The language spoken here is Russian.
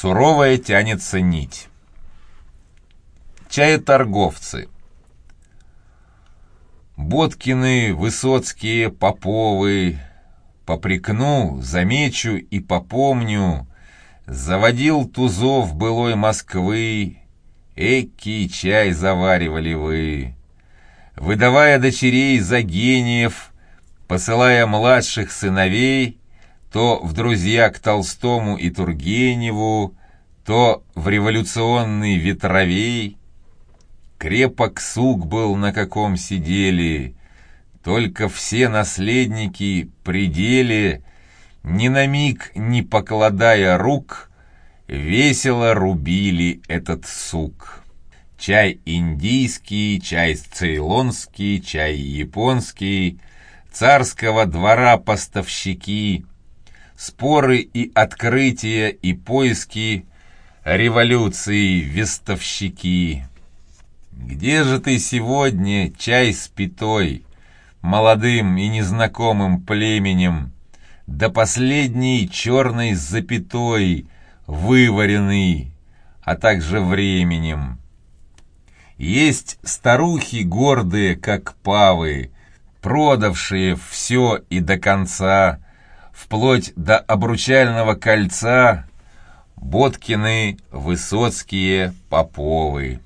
Суровая тянется нить. Чаеторговцы. Боткины, Высоцкие, Поповы. Попрекну, замечу и попомню. Заводил тузов былой Москвы. Экий чай заваривали вы. Выдавая дочерей за гениев, посылая младших сыновей, то в друзья к Толстому и Тургеневу, то в революционный ветровей. Крепок сук был, на каком сидели, только все наследники пределе, ни на миг не покладая рук, весело рубили этот сук. Чай индийский, чай цейлонский, чай японский, царского двора поставщики — споры и открытия и поиски революции вестовщики. Где же ты сегодня, чай с пятой, молодым и незнакомым племенем, до последней черной запятой, вываренный, а также временем? Есть старухи гордые, как павы, продавшие все и до конца, вплоть до обручального кольца, Боткины, Высоцкие, Поповы.